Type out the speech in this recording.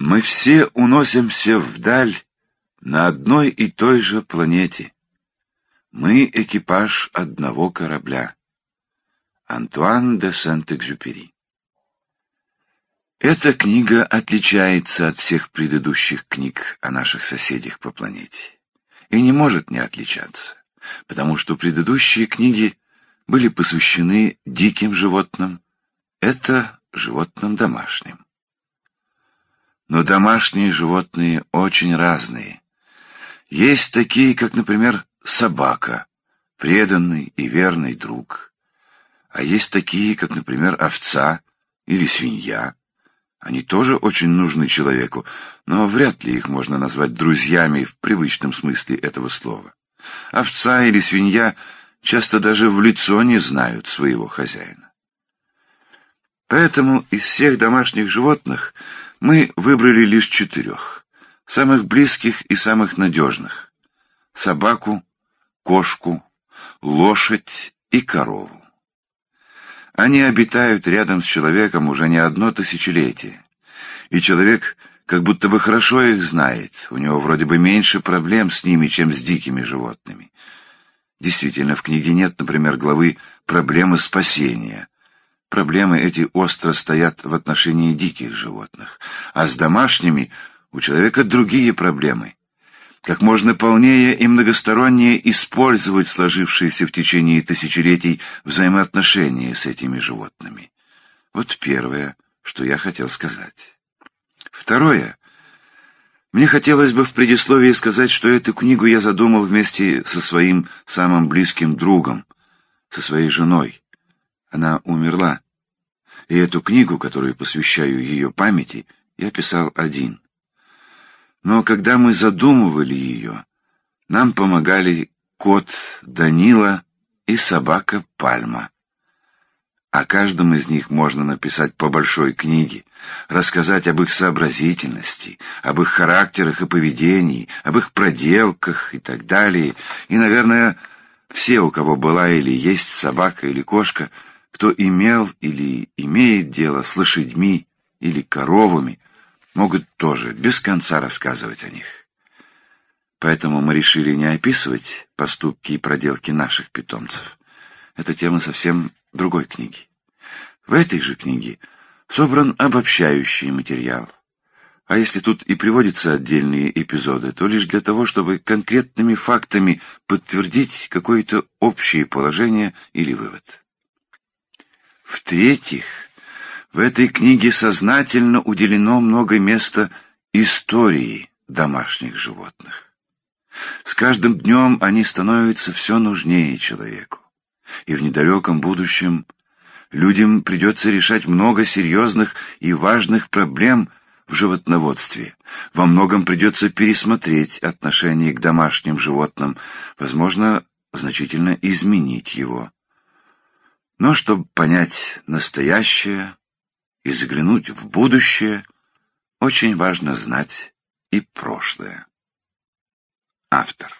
Мы все уносимся вдаль на одной и той же планете. Мы экипаж одного корабля. Антуан де Сент-Экзюпери Эта книга отличается от всех предыдущих книг о наших соседях по планете. И не может не отличаться, потому что предыдущие книги были посвящены диким животным, это животным домашним. Но домашние животные очень разные. Есть такие, как, например, собака, преданный и верный друг. А есть такие, как, например, овца или свинья. Они тоже очень нужны человеку, но вряд ли их можно назвать друзьями в привычном смысле этого слова. Овца или свинья часто даже в лицо не знают своего хозяина. Поэтому из всех домашних животных мы выбрали лишь четырех, самых близких и самых надежных — собаку, кошку, лошадь и корову. Они обитают рядом с человеком уже не одно тысячелетие, и человек как будто бы хорошо их знает, у него вроде бы меньше проблем с ними, чем с дикими животными. Действительно, в книге нет, например, главы «Проблемы спасения», Проблемы эти остро стоят в отношении диких животных, а с домашними у человека другие проблемы. Как можно полнее и многостороннее использовать сложившиеся в течение тысячелетий взаимоотношения с этими животными. Вот первое, что я хотел сказать. Второе. Мне хотелось бы в предисловии сказать, что эту книгу я задумал вместе со своим самым близким другом, со своей женой. Она умерла. И эту книгу, которую посвящаю ее памяти, я писал один. Но когда мы задумывали ее, нам помогали кот Данила и собака Пальма. О каждом из них можно написать по большой книге, рассказать об их сообразительности, об их характерах и поведении, об их проделках и так далее. И, наверное, все, у кого была или есть собака или кошка, кто имел или имеет дело с лошадьми или коровами, могут тоже без конца рассказывать о них. Поэтому мы решили не описывать поступки и проделки наших питомцев. Это тема совсем другой книги. В этой же книге собран обобщающий материал. А если тут и приводятся отдельные эпизоды, то лишь для того, чтобы конкретными фактами подтвердить какое-то общее положение или вывод. В-третьих, в этой книге сознательно уделено много места истории домашних животных. С каждым днем они становятся все нужнее человеку. И в недалеком будущем людям придется решать много серьезных и важных проблем в животноводстве. Во многом придется пересмотреть отношение к домашним животным, возможно, значительно изменить его. Но чтобы понять настоящее и заглянуть в будущее, очень важно знать и прошлое. Автор